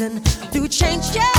To change. changes.